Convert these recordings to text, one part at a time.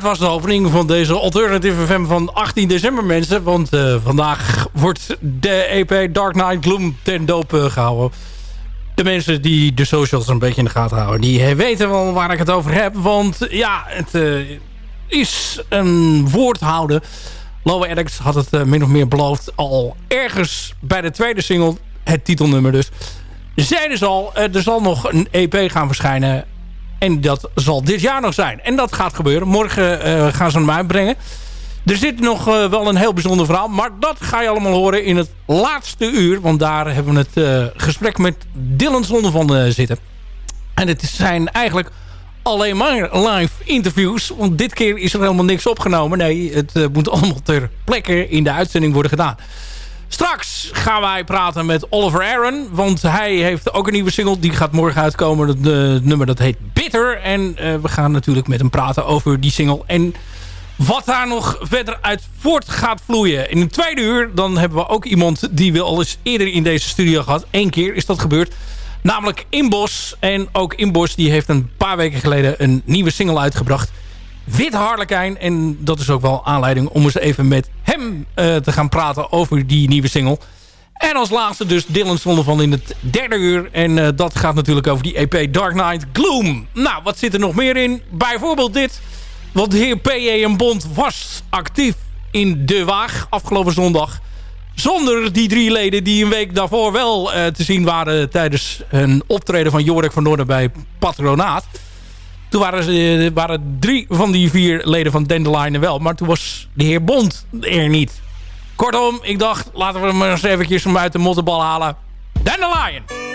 Dat was de opening van deze Alternative FM van 18 december, mensen. Want uh, vandaag wordt de EP Dark Knight Gloom ten doop uh, gehouden. De mensen die de socials een beetje in de gaten houden... die weten wel waar ik het over heb. Want ja, het is een woordhouden. Lowe Addicts had het min of meer beloofd... al ergens bij de tweede single, het titelnummer dus... Zeiden ze al, er zal nog een EP gaan verschijnen en dat zal dit jaar nog zijn. En dat gaat gebeuren. Morgen uh, gaan ze hem uitbrengen. Er zit nog uh, wel een heel bijzonder verhaal. Maar dat ga je allemaal horen in het laatste uur. Want daar hebben we het uh, gesprek met Dylan Zonnevan zitten. En het zijn eigenlijk alleen maar live interviews. Want dit keer is er helemaal niks opgenomen. Nee, het moet allemaal ter plekke in de uitzending worden gedaan. Straks gaan wij praten met Oliver Aaron. Want hij heeft ook een nieuwe single. Die gaat morgen uitkomen. Het nummer dat heet Bitter. En we gaan natuurlijk met hem praten over die single. En wat daar nog verder uit voort gaat vloeien. In een tweede uur dan hebben we ook iemand die we al eens eerder in deze studio gehad. Eén keer is dat gebeurd. Namelijk Inbos. En ook Inbos die heeft een paar weken geleden een nieuwe single uitgebracht. Wit Harlekijn. En dat is ook wel aanleiding om eens even met hem uh, te gaan praten over die nieuwe single. En als laatste dus Dylan van in het derde uur. En uh, dat gaat natuurlijk over die EP Dark Knight Gloom. Nou, wat zit er nog meer in? Bijvoorbeeld dit. Want de heer P.J. en Bond was actief in De Waag afgelopen zondag. Zonder die drie leden die een week daarvoor wel uh, te zien waren... tijdens een optreden van Jorik van Noorden bij Patronaat. Toen waren, ze, waren drie van die vier leden van Dandelion er wel. Maar toen was de heer Bond er niet. Kortom, ik dacht, laten we hem eens eventjes uit de mottenbal halen. Dandelion!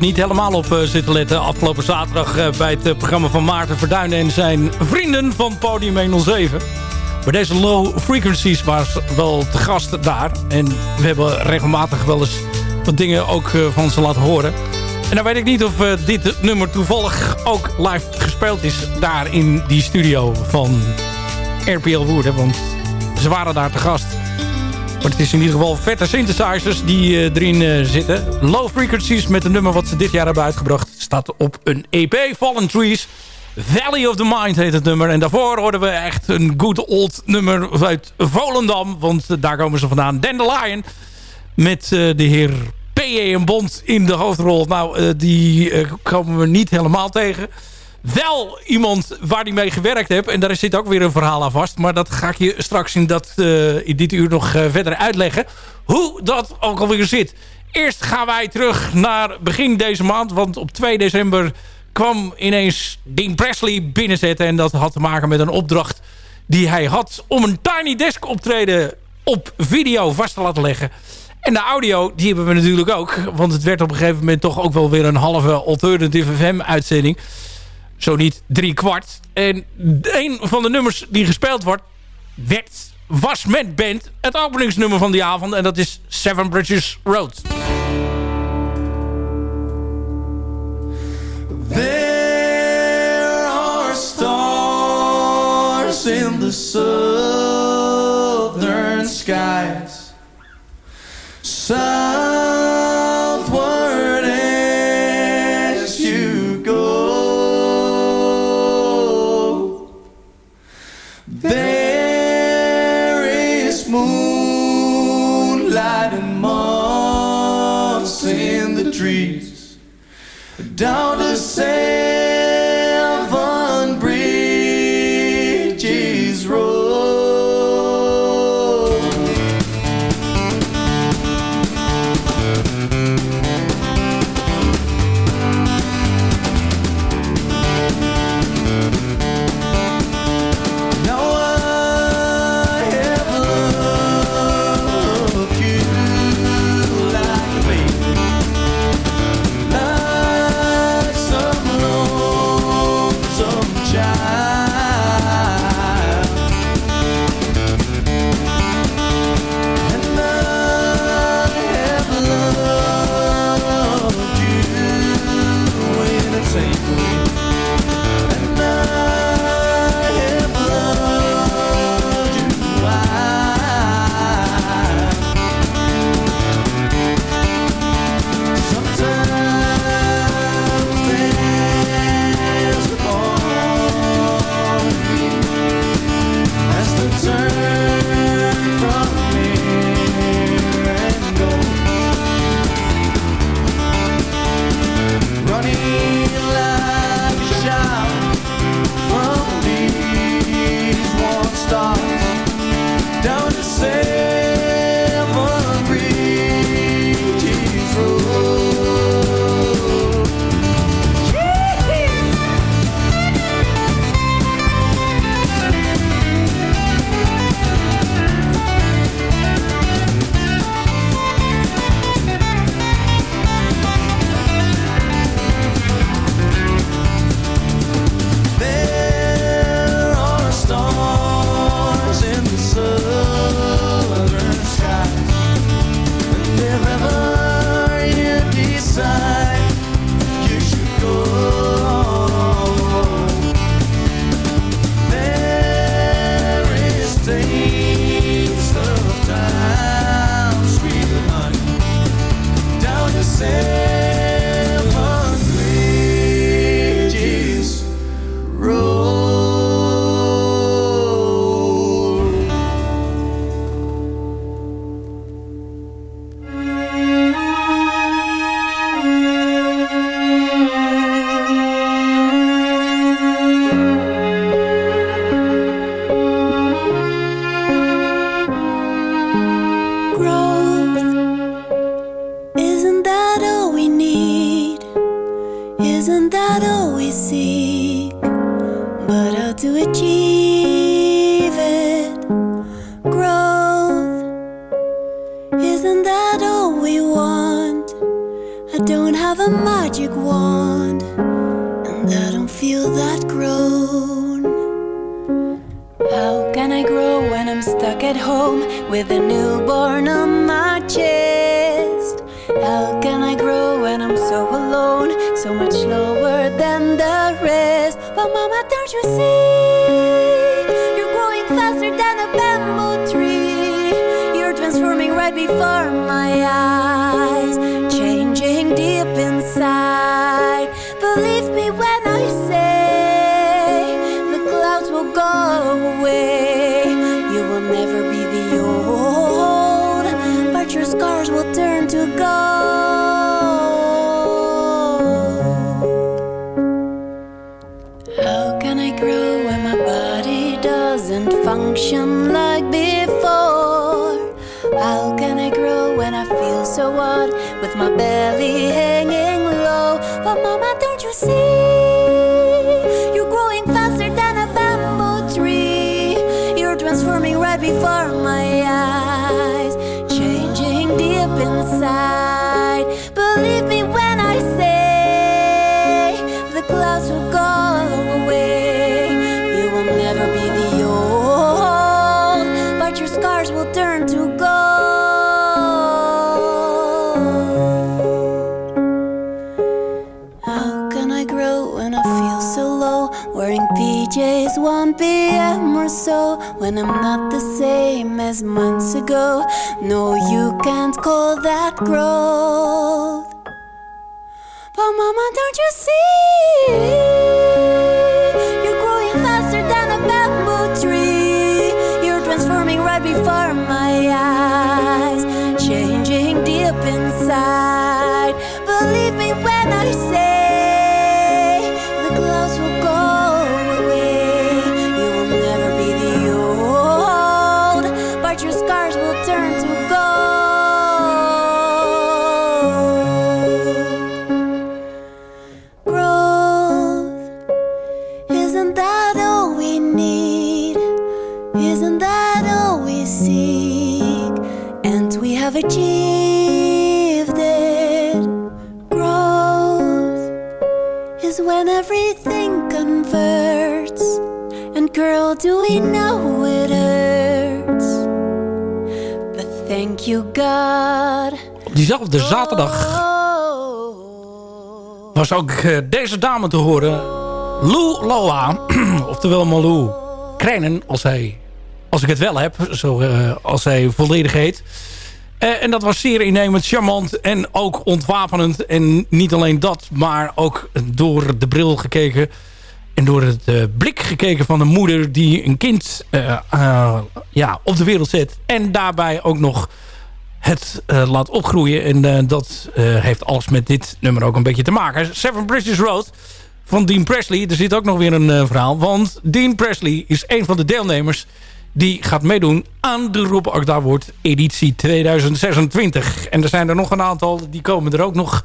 Niet helemaal op uh, zitten letten afgelopen zaterdag uh, bij het uh, programma van Maarten Verduinen en zijn vrienden van Podium 107. Maar deze low frequencies was wel te gast daar. En we hebben regelmatig wel eens wat dingen ook van ze laten horen. En dan weet ik niet of dit nummer toevallig ook live gespeeld is daar in die studio van RPL Woerden. Want ze waren daar te gast. Het is in ieder geval vette synthesizers die uh, erin uh, zitten. Low Frequencies met een nummer wat ze dit jaar hebben uitgebracht. Staat op een EP, Fallen Trees. Valley of the Mind heet het nummer. En daarvoor hoorden we echt een good old nummer uit Volendam. Want daar komen ze vandaan. Dandelion met de heer P.E. en Bond in de hoofdrol. Nou, die komen we niet helemaal tegen wel iemand waar hij mee gewerkt heeft. En daar zit ook weer een verhaal aan vast. Maar dat ga ik je straks in, dat, in dit uur nog uh, verder uitleggen. Hoe dat ook alweer zit. Eerst gaan wij terug naar begin deze maand. Want op 2 december kwam ineens Dean Presley binnenzetten. En dat had te maken met een opdracht die hij had... om een Tiny Desk optreden op video vast te laten leggen. En de audio, die hebben we natuurlijk ook. Want het werd op een gegeven moment toch ook wel weer een halve Alternative FM uitzending zo niet drie kwart. En een van de nummers die gespeeld wordt, werd, was met band het openingsnummer van die avond. En dat is Seven Bridges Road. There are stars in the southern skies. Down to say will turn to gold. Function like before? How can I grow when I feel so odd with my belly hanging low? But mama, 1 p.m. or so when I'm not the same as months ago. No, you can't call that growth. But mama, don't you see? Was ook eh, deze dame te horen. Lou Loa, oftewel Malou Krijnen, als, hij, als ik het wel heb, zo, eh, als hij volledig heet. Eh, en dat was zeer innemend, charmant en ook ontwapenend. En niet alleen dat, maar ook door de bril gekeken... en door het blik gekeken van een moeder die een kind ja, op de wereld zet... en daarbij ook nog het eh, laat opgroeien. En eh, dat eh, heeft alles met dit nummer ook een beetje te maken. Seven Bridges Road van Dean Presley. Er zit ook nog weer een verhaal. Want Dean Presley is een van de deelnemers... die gaat meedoen aan de Rob Akda Award editie 2026. En er zijn er nog een aantal. Die komen er ook nog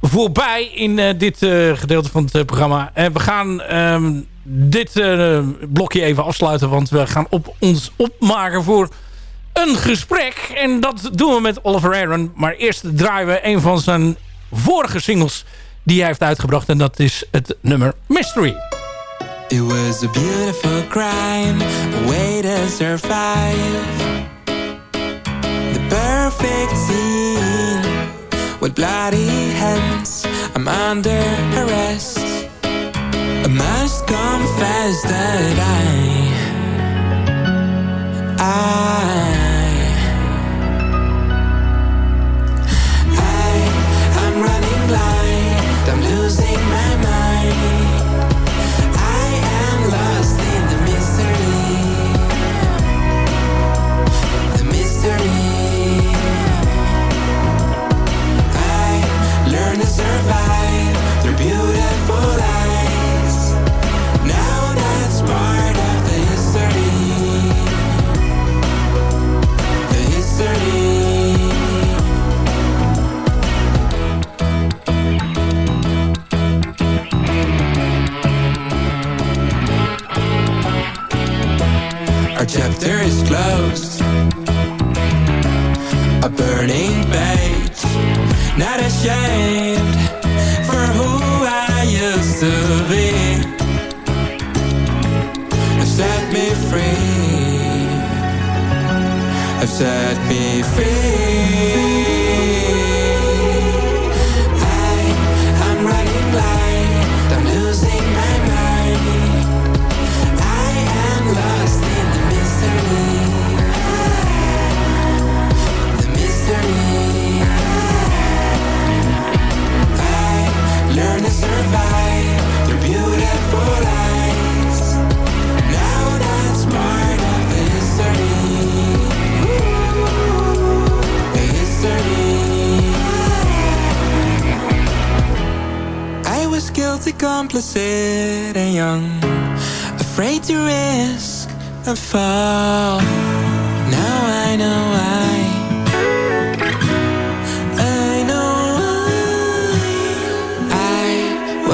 voorbij in dit gedeelte van het programma. En we gaan ehm, dit blokje even afsluiten. Want we gaan op ons opmaken voor een gesprek. En dat doen we met Oliver Aaron. Maar eerst draaien we een van zijn vorige singles die hij heeft uitgebracht. En dat is het nummer Mystery. It was a beautiful crime, a way to survive. The perfect scene with bloody hands. I'm under arrest. I must confess that I,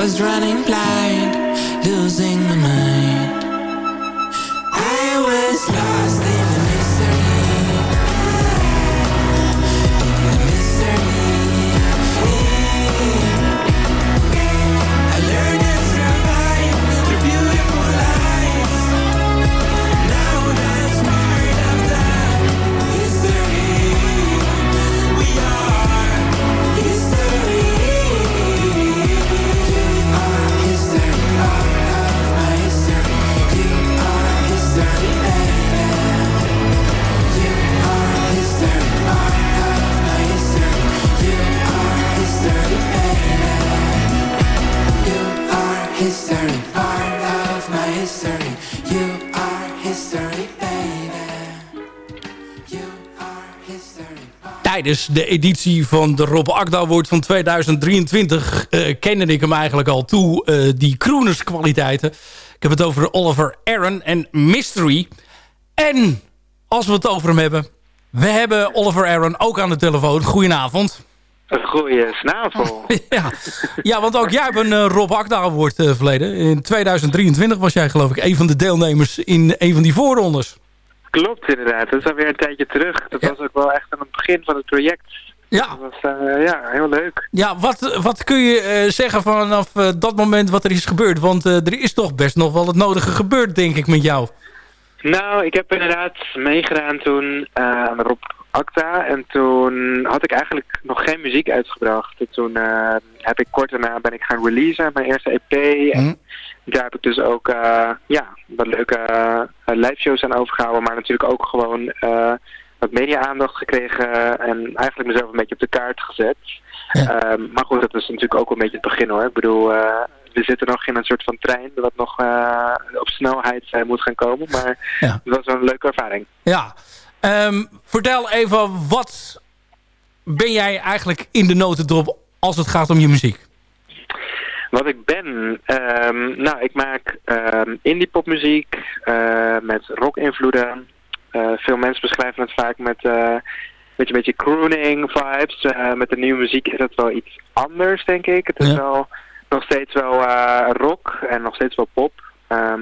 was running blind, losing my mind. I was lost Tijdens de editie van de Rob Akda Award van 2023 eh, kende ik hem eigenlijk al toe, eh, die croonerskwaliteiten. Ik heb het over Oliver Aaron en Mystery. En als we het over hem hebben, we hebben Oliver Aaron ook aan de telefoon. Goedenavond. Goeie snavel. ja. ja, want ook jij hebt een eh, Rob Akda Award verleden. In 2023 was jij geloof ik een van de deelnemers in een van die voorrondes. Klopt inderdaad, dat is alweer een tijdje terug. Dat Ja. was ook wel echt aan het begin van het project. Ja, Dat was eh, ja, heel leuk. ja wat, wat kun je eh, zeggen vanaf eh, dat moment wat er is gebeurd? Want er is toch best nog wel het nodige gebeurd, denk ik, met jou. Nou, ik heb inderdaad meegedaan toen aan de Rob Acta. En toen had ik eigenlijk nog geen muziek uitgebracht. En toen heb ik kort daarna ben ik gaan releasen, mijn eerste EP. En. Daar heb ik dus ook eh, ja, wat leuke uh, live shows aan overgehouden. Maar natuurlijk ook gewoon eh, wat media-aandacht gekregen. En eigenlijk mezelf een beetje op de kaart gezet. Ja. Ehm, maar goed, dat is natuurlijk ook een beetje het begin hoor. Ik bedoel, eh, we zitten nog in een soort van trein wat nog eh, op snelheid eh, moet gaan komen. Maar Ja. het was wel een leuke ervaring. Ja. Ehm, vertel even, wat ben jij eigenlijk in de notendop als het gaat om je muziek? Wat ik ben, ehm, nou ik maak ehm indie popmuziek eh, met rock invloeden. Eh, veel mensen beschrijven het vaak met met een beetje crooning vibes. Met de nieuwe muziek is het wel iets anders denk ik. Het is Ja. wel nog steeds wel rock en nog steeds wel pop. Ehm,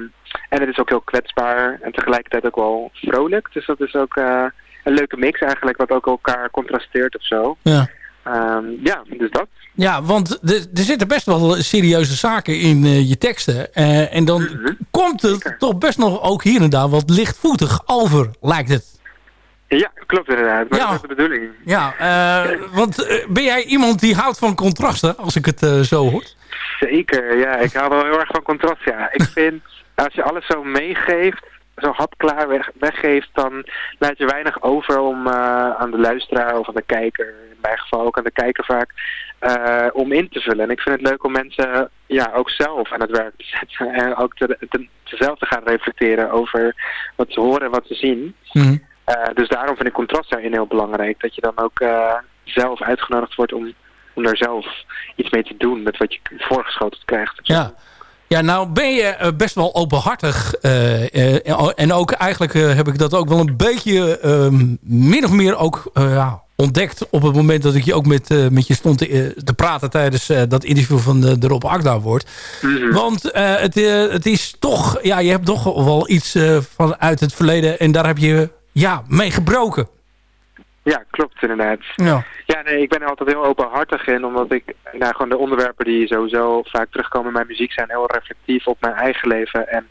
en het is ook heel kwetsbaar en tegelijkertijd ook wel vrolijk. Dus dat is ook een leuke mix eigenlijk, wat ook elkaar contrasteert of zo. Ja. Ehm, ja, dus dat. Ja, want er, zitten best wel serieuze zaken in eh, je teksten. Eh, en dan Mhm. komt het Zeker. toch best nog ook hier en daar wat lichtvoetig over, lijkt het. Ja, klopt inderdaad. Maar Ja. dat is de bedoeling. Ja, eh, want ben jij iemand die houdt van contrasten, als ik het zo hoor? Zeker, ja. Ik hou wel heel erg van contrast, ja. Ik vind, als je alles zo meegeeft, zo hapklaar weg, weggeeft, dan laat je weinig over om aan de luisteraar of aan de kijker, mijn geval ook aan de kijker vaak, eh, om in te vullen. En ik vind het leuk om mensen ja, ook zelf aan het werk te zetten en ook te, te, zelf te gaan reflecteren over wat ze horen en wat ze zien. Mhm. Eh, dus daarom vind ik contrast daarin heel belangrijk. Dat je dan ook eh, zelf uitgenodigd wordt om, om daar zelf iets mee te doen met wat je voorgeschoteld krijgt. Ja. Ja, nou ben je best wel openhartig. en ook eigenlijk heb ik dat ook wel een beetje eh, min of meer ook ja, ontdekt... op het moment dat ik je ook met, eh, met je stond te, eh, te praten... tijdens eh, dat interview van de, de Rob Akda wordt. Mhm. Want het, het is toch... Ja, je hebt toch wel iets vanuit het verleden... en daar heb je ja, mee gebroken. Ja, klopt inderdaad. Ja. Ja, nee, ik ben er altijd heel openhartig in, omdat ik, nou, gewoon de onderwerpen die sowieso vaak terugkomen in mijn muziek zijn heel reflectief op mijn eigen leven. En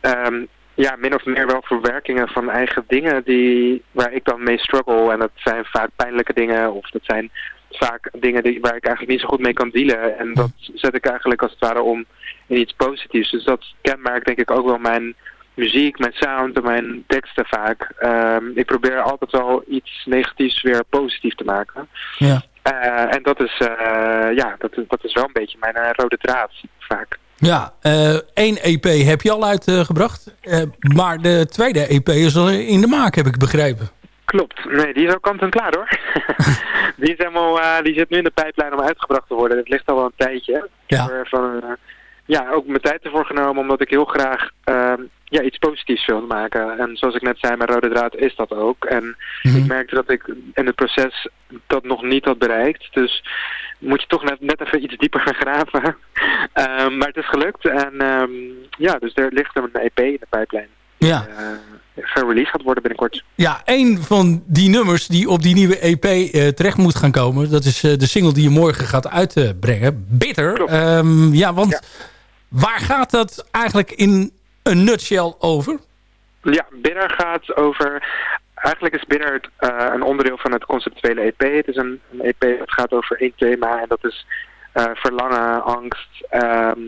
ehm, ja, min of meer wel verwerkingen van eigen dingen die, waar ik dan mee struggle. En dat zijn vaak pijnlijke dingen of dat zijn vaak dingen die, waar ik eigenlijk niet zo goed mee kan dealen. En dat zet ik eigenlijk als het ware om in iets positiefs. Dus dat kenmerkt denk ik ook wel mijn muziek, mijn sound en mijn teksten vaak. Ehm, ik probeer altijd wel iets negatiefs weer positief te maken. Ja. Eh, en dat is, eh, ja, dat, dat is wel een beetje mijn eh, rode draad vaak. Ja, eh, één EP heb je al uitgebracht. Eh, maar de tweede EP is al in de maak, heb ik begrepen. Klopt. Nee, die is ook kant en klaar hoor. die, is helemaal, eh, die zit nu in de pijplijn om uitgebracht te worden. Het ligt al wel een tijdje. Ja. Heb er van, ja, ook mijn tijd ervoor genomen omdat ik heel graag ehm, ja, iets positiefs wil maken. En zoals ik net zei, mijn rode draad is dat ook. En Mhm. ik merkte dat ik in het proces dat nog niet had bereikt. Dus moet je toch net, net even iets dieper gaan graven. Ehm, maar het is gelukt. En ehm, ja, dus er ligt een EP in de pijplijn. Ja. Uh, gereleased gaat worden binnenkort. Ja, een van die nummers die op die nieuwe EP eh, terecht moet gaan komen... dat is eh, de single die je morgen gaat uitbrengen. Bitter. Ehm, ja, want Ja. waar gaat dat eigenlijk in een nutshell over? Ja, Bitter gaat over... Eigenlijk is Bitter het, eh, een onderdeel van het conceptuele EP. Het is een, een EP dat gaat over één thema en dat is eh, verlangen, angst ehm,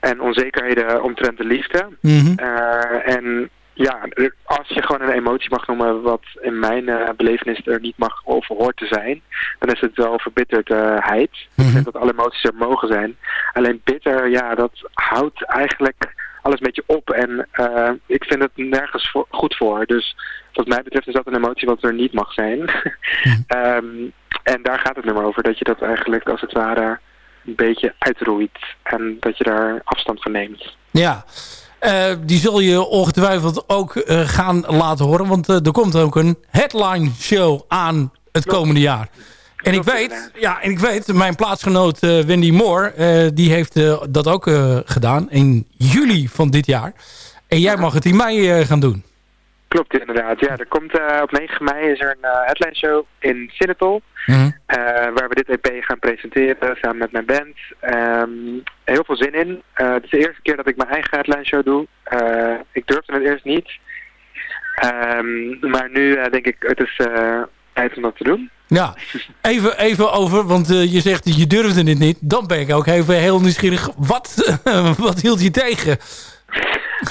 en onzekerheden omtrent de liefde. Mhm. Eh, en ja, als je gewoon een emotie mag noemen wat in mijn eh, belevenis er niet mag of hoort te zijn, dan is het wel verbitterdheid. Mhm. Ik vind dat alle emoties er mogen zijn. Alleen bitter, ja, dat houdt eigenlijk alles een beetje op en eh, ik vind het nergens voor- goed voor. Dus wat mij betreft is dat een emotie wat er niet mag zijn. Ehm, en daar gaat het nummer over, dat je dat eigenlijk als het ware een beetje uitroeit en dat je daar afstand van neemt. Ja, Eh, die zul je ongetwijfeld ook eh, gaan laten horen. Want er komt ook een headline show aan het komende jaar. En ik weet, ja, en ik weet, mijn plaatsgenoot eh, Wendy Moore, eh, die heeft eh, dat ook gedaan in juli van dit jaar. En jij mag het in mei gaan doen. Klopt inderdaad. Ja, er komt op 9 mei is er een eh, headline show in Sinatol. Mhm. waar we dit EP gaan presenteren samen met mijn band. Ehm, heel veel zin in. Het is de eerste keer dat ik mijn eigen headline show doe. Ik durfde het eerst niet. Ehm, maar nu denk ik het is tijd om dat te doen. Ja, even, even over, want eh, je zegt je durfde het niet. Dan ben ik ook even heel nieuwsgierig. Wat, wat hield je tegen?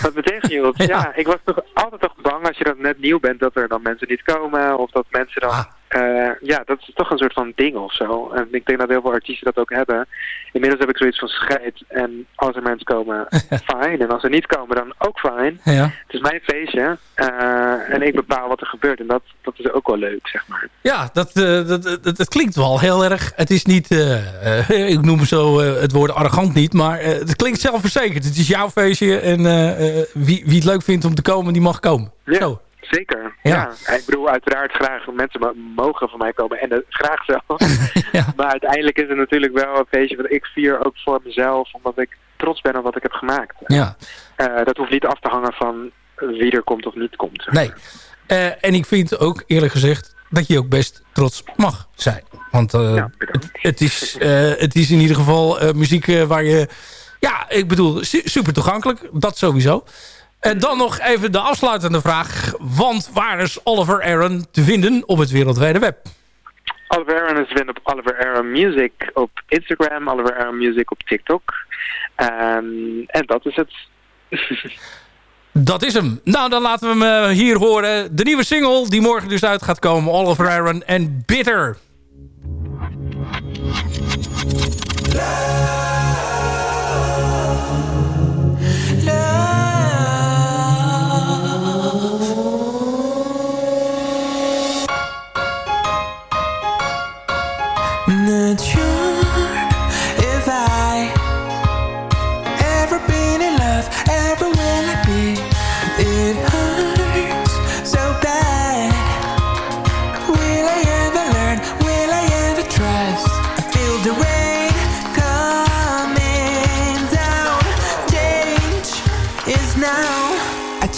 Wat tegenhield? Ja. ja. ik was toch altijd toch bang als je dan net nieuw bent dat er dan mensen niet komen. Of dat mensen dan... Ah. Eh, ja, dat is toch een soort van ding of zo. En ik denk dat heel veel artiesten dat ook hebben. Inmiddels heb ik zoiets van scheid. En als er mensen komen, fijn. En als er niet komen, dan ook fijn. Ja. Het is mijn feestje. eh, en ik bepaal wat er gebeurt. En dat, dat is ook wel leuk, zeg maar. Ja, dat, eh, dat, dat, dat klinkt wel heel erg. Het is niet, ik noem zo het woord arrogant niet, maar het klinkt zelfverzekerd. Het is jouw feestje en wie, wie het leuk vindt om te komen, die mag komen. Ja. Zo. Zeker. Ja. Ja. Ik bedoel, uiteraard graag mensen mo- mogen van mij komen. En dat graag zelf. Ja. Maar uiteindelijk is het natuurlijk wel een feestje wat ik vier ook voor mezelf. Omdat ik trots ben op wat ik heb gemaakt. Ja, Eh, dat hoeft niet af te hangen van wie er komt of niet komt. zeg nee. Eh, en ik vind ook eerlijk gezegd dat je ook best trots mag zijn. Want eh, Ja, het, het, is, het is in ieder geval muziek waar je... Ja, ik bedoel, su- super toegankelijk. Dat sowieso. En dan nog even de afsluitende vraag. Want waar is Oliver Aaron te vinden op het wereldwijde web? Oliver Aaron is te vinden op Oliver Aaron Music op Instagram. Oliver Aaron Music op TikTok. Ehm, en dat is het. Dat is hem. Nou, dan laten we hem eh, hier horen. De nieuwe single die morgen dus uit gaat komen. Oliver Aaron en Bitter.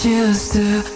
I choose to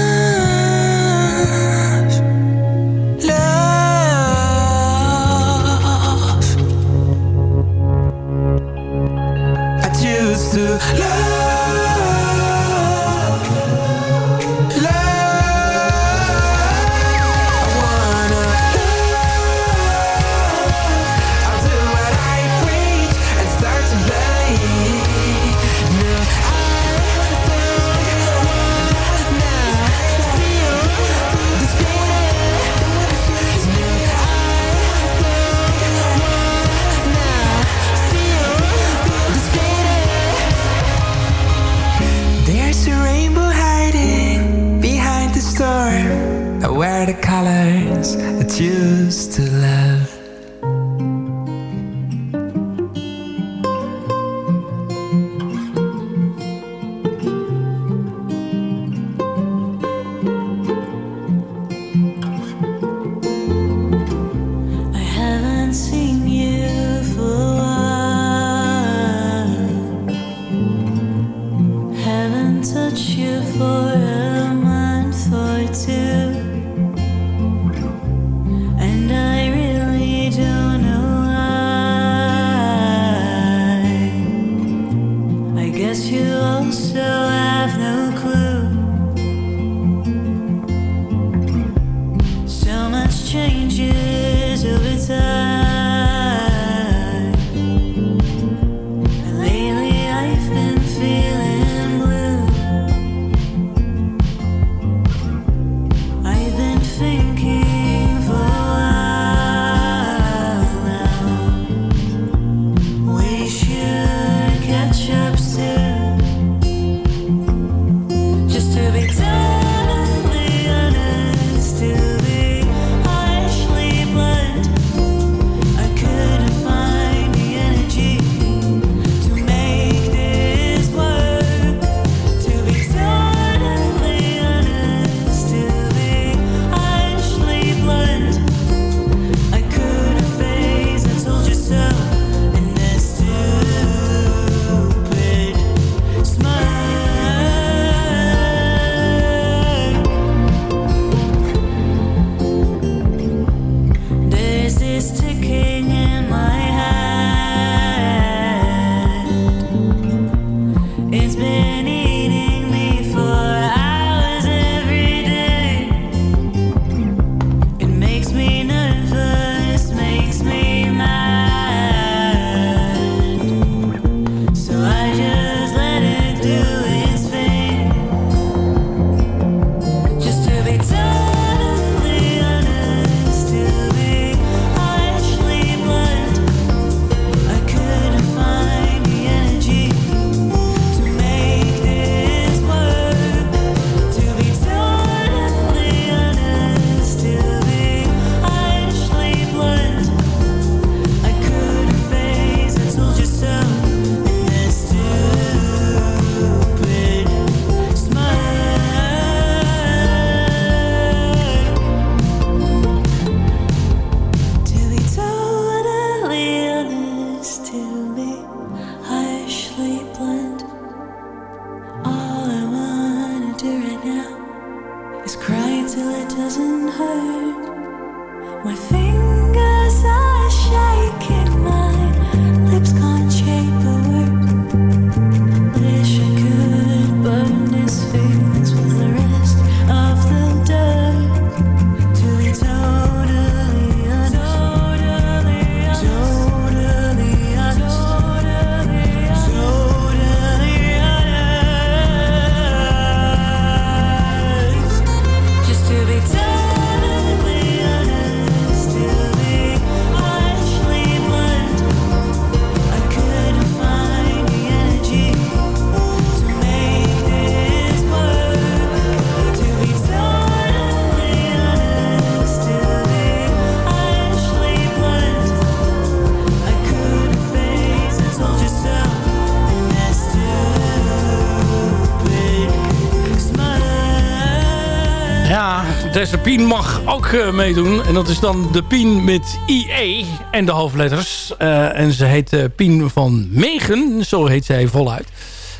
deze Pien mag ook uh, meedoen. En dat is dan de Pien met IE en de hoofdletters. Uh, en ze heet uh, Pien van Megen, zo heet zij voluit.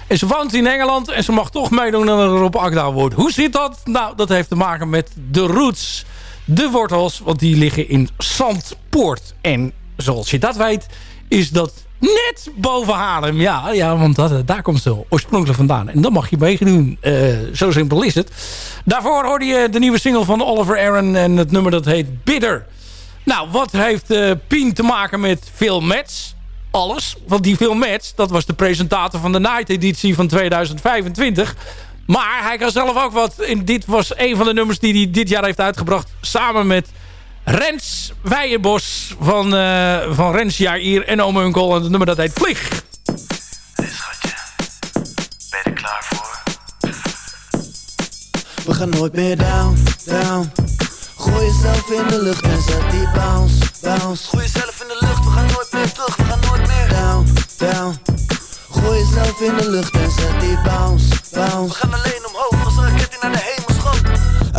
En ze woont in Engeland en ze mag toch meedoen aan een Rob Akda wordt. Hoe zit dat? Nou, dat heeft te maken met de roots, de wortels, want die liggen in Zandpoort. En zoals je dat weet, is dat net boven Haarlem. Ja, ja want dat, daar komt ze oorspronkelijk vandaan. En dan mag je meedoen. Uh, zo simpel is het. Daarvoor hoorde je de nieuwe single van Oliver Aaron. En het nummer dat heet Bitter. Nou, wat heeft uh, Pien te maken met Phil Metz? Alles. Want die Phil Metz, dat was de presentator van de Night editie van 2025. Maar hij kan zelf ook wat. En dit was een van de nummers die hij dit jaar heeft uitgebracht. Samen met Rens Weijenbos van, uh, van Rens Jair en Ome Unkel. En het nummer dat heet Vlieg. Hey schatje, ben je er klaar voor? We gaan nooit meer down, down. Gooi jezelf in de lucht en zet die bounce, bounce. Gooi jezelf in de lucht, we gaan nooit meer terug, we gaan nooit meer down, down. Gooi jezelf in de lucht en zet die bounce, bounce. We gaan alleen omhoog als een raket die naar de hemel.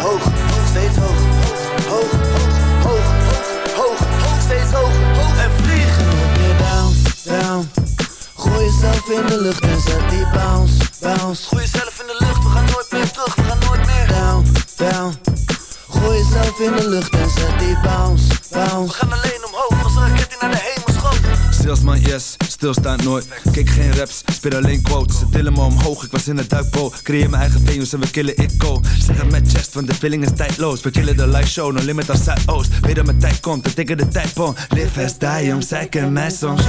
Hoog, hoog, hoog, steeds hoog. Hoog, hoog, hoog, hoog, hoog, steeds hoog, hoog en vliegen. Weer down, down. Gooi jezelf in de lucht en zet die bounce, bounce. Yes, stilstaat nooit. Kijk geen raps, speel alleen quotes. Ze tillen me omhoog, ik was in het duikboot Creëer mijn eigen venues en we killen it go Zeg het met chest, want de feeling is tijdloos. We killen de live show, no limit als Zuidoost. Weet dat mijn tijd komt, we tikken de tijdboom Live as die, om kennen mij soms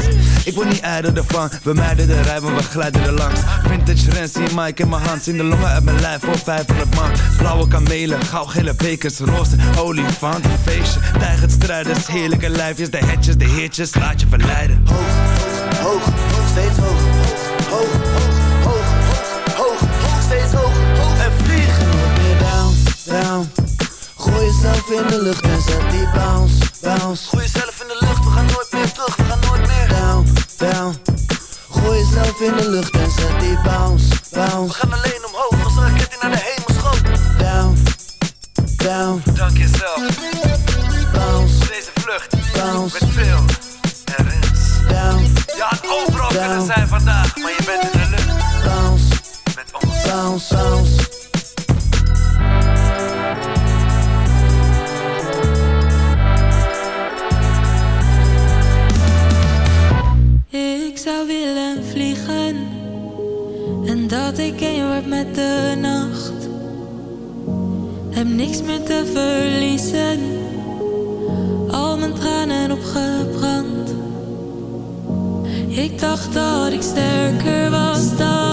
Ik word niet ijder ervan, we mijden de rij, maar we glijden er langs. Vintage Rens, zie Mike in mijn hand Zien de longen uit mijn lijf, voor 500 man. Blauwe kamelen, gele bekers, roze olifant, een feestje. Tijgert strijders, heerlijke lijfjes De hetjes, de heertjes, laat je verleiden Hoog, steeds hoog. Hoog, hoog, hoog, hoog, hoog, steeds hoog, hoog en vliegen. Weer down, down. Gooi jezelf in de lucht en zet die bounce, bounce. Gooi jezelf in de lucht, we gaan nooit meer terug, we gaan nooit meer down, down. Gooi jezelf in de lucht en zet die bounce, bounce. We gaan alleen omhoog als een raket naar de hemel schoot. Down, down. Dank jezelf. Bounce, Deze vlucht, bounce. met veel. Down, Je had overal kunnen zijn vandaag, maar je bent in de lucht bounce, met ons. bounce, bounce. Ik zou willen vliegen en dat ik één word met de nacht. Heb niks meer te verliezen, al mijn tranen opgebrand. Ik dacht dat ik sterker was, dat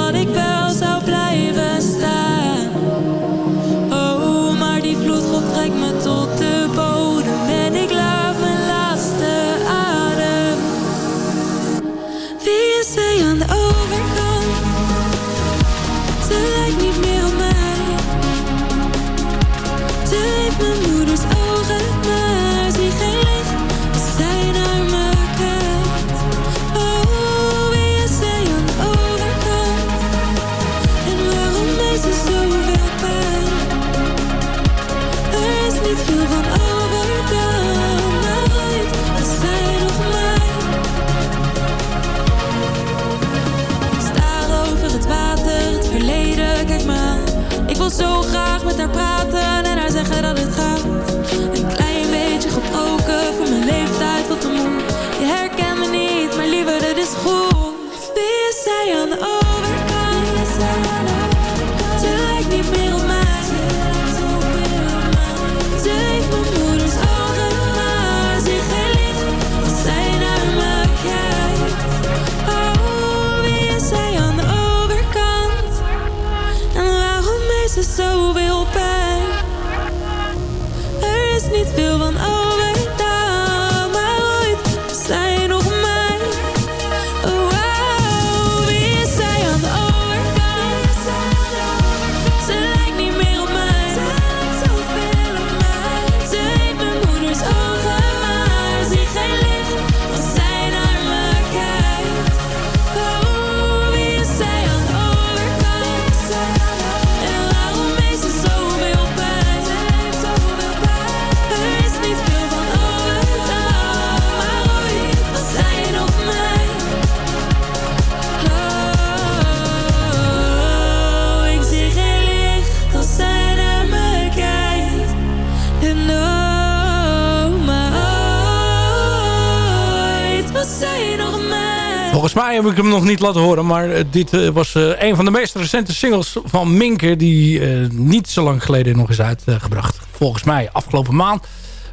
heb ik hem nog niet laten horen. Maar eh, dit uh, was uh, een van de meest recente singles van Minke. Die niet zo lang geleden nog is uitgebracht. Volgens mij afgelopen maand.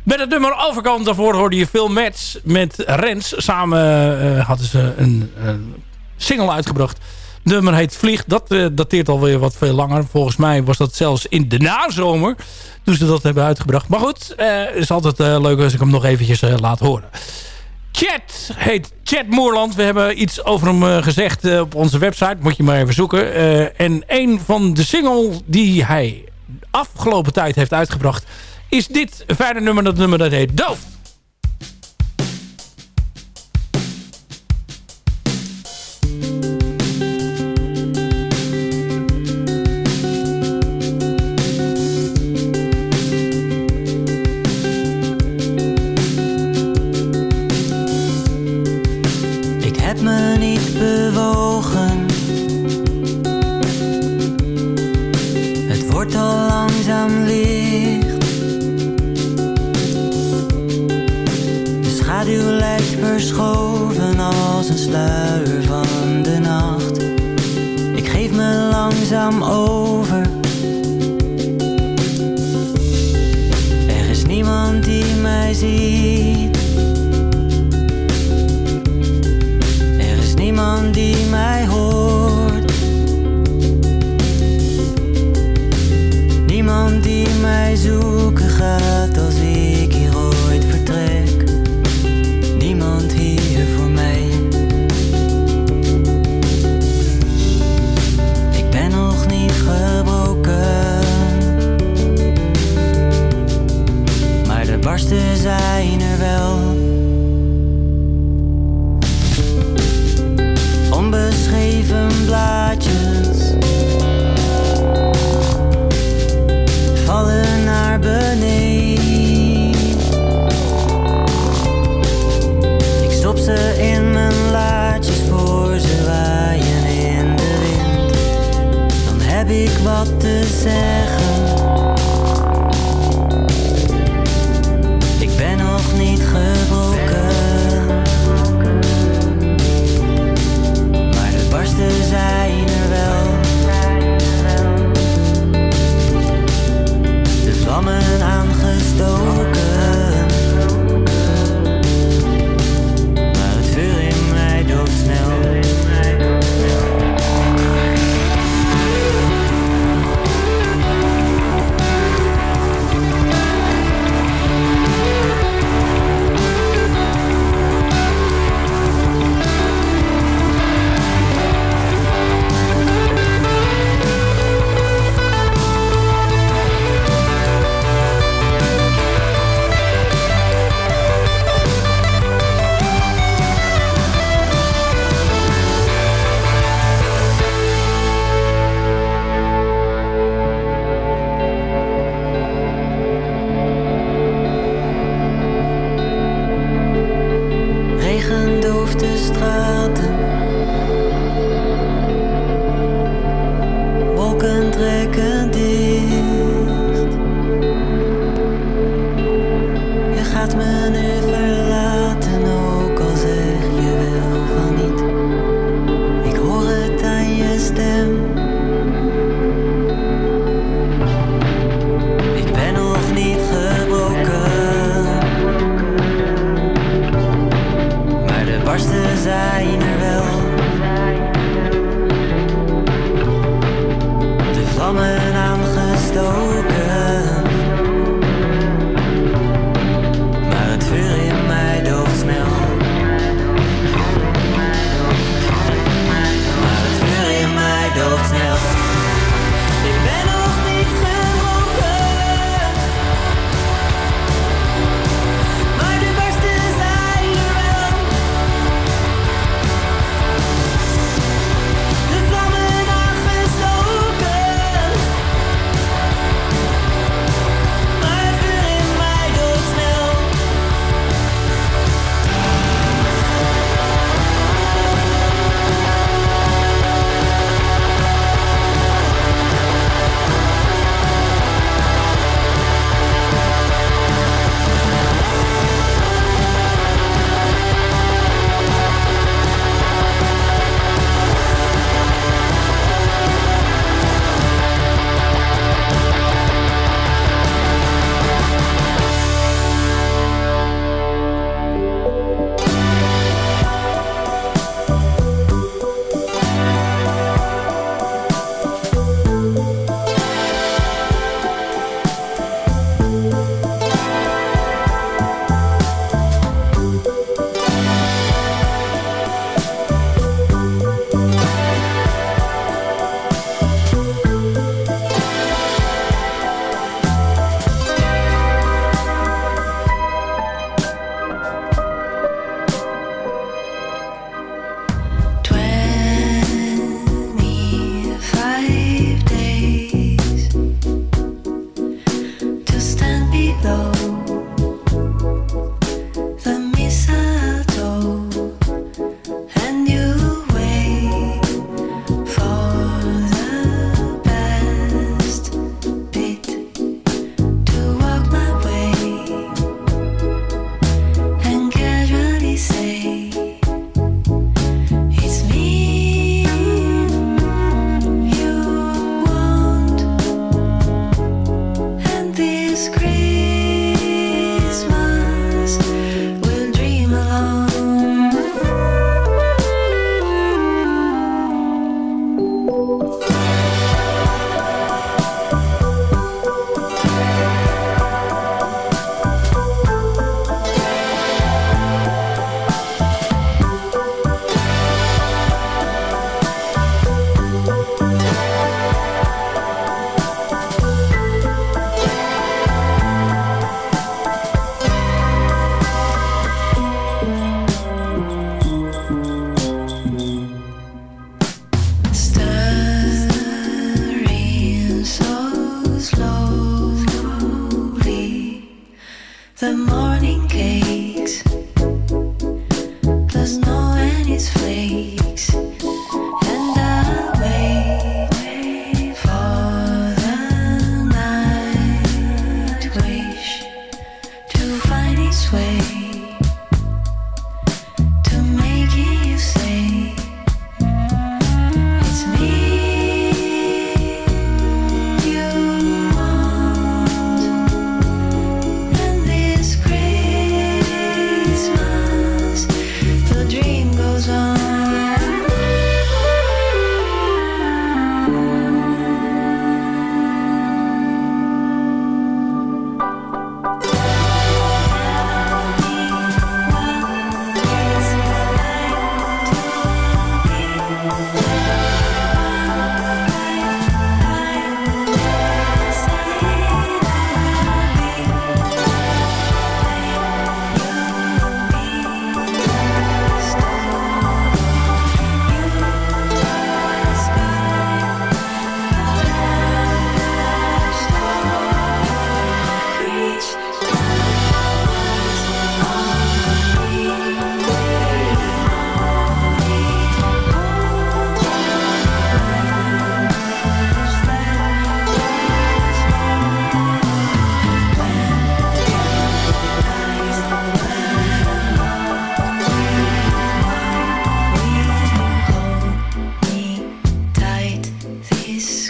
Met het nummer Overkant. Daarvoor hoorde je veel Mets met Rens. Samen hadden ze een, single uitgebracht. Nummer heet Vlieg. Dat dateert alweer wat veel langer. Volgens mij was dat zelfs in de nazomer. Toen ze dat hebben uitgebracht. Maar goed, het is altijd leuk als ik hem nog eventjes laat horen. Chat heet Chat Moorland. We hebben iets over hem uh, gezegd uh, op onze website. Moet je maar even zoeken. Uh, en een van de singles die hij afgelopen tijd heeft uitgebracht... is dit fijne nummer. Dat nummer dat heet Doof. Mij zoeken gaat straten.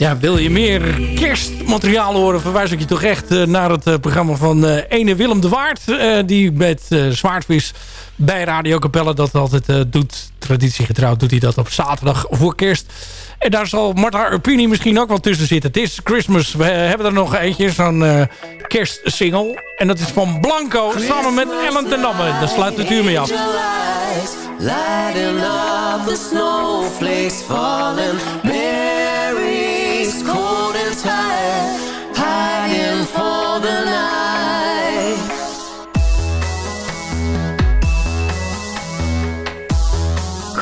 Ja, wil je meer kerstmateriaal horen... verwijs ik je toch echt eh, naar het eh, programma van eh, ene Willem de Waard... die met Zwaardvis bij Radio Capelle dat altijd doet. Traditiegetrouwd doet hij dat op zaterdag voor kerst. En daar zal Marta Urpini misschien ook wel tussen zitten. Het is Christmas. We hebben er nog eentje, zo'n eh, kerstsingle. En dat is van Blanco samen met Ellen ten Damme. Daar sluit het uur mee af. Lighting up the snowflakes falling.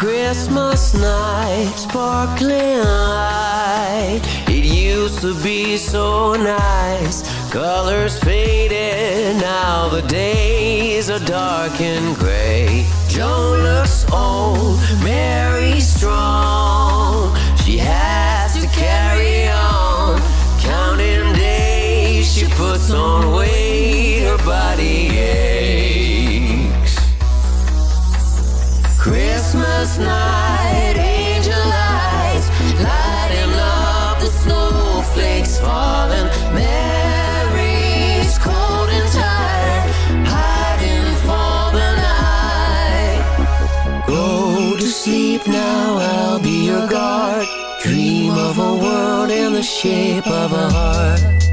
Christmas night, sparkling light. It used to be so nice. Colors faded, now the days are dark and gray. Joan looks old, Mary strong. She has puts on weight, her body aches. Christmas night, angel lights, lighting up the snowflakes falling. Mary's cold and tired, hiding for the night. Go to sleep now, I'll be your guard. Dream of a world in the shape of a heart.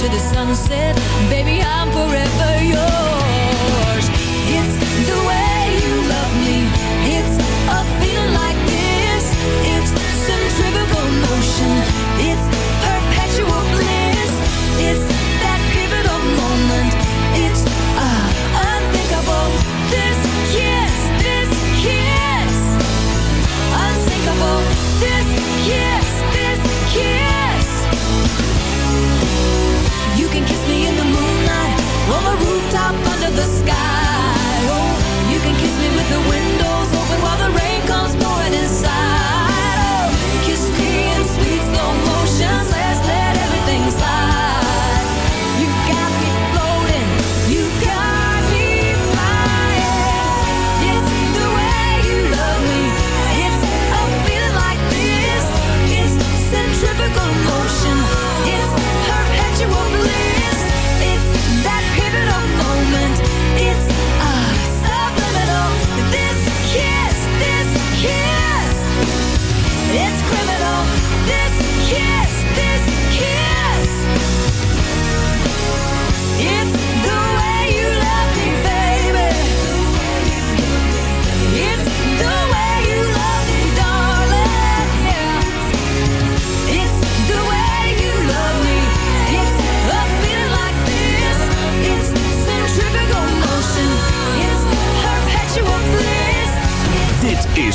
to the sunset. Baby, I'm forever yours.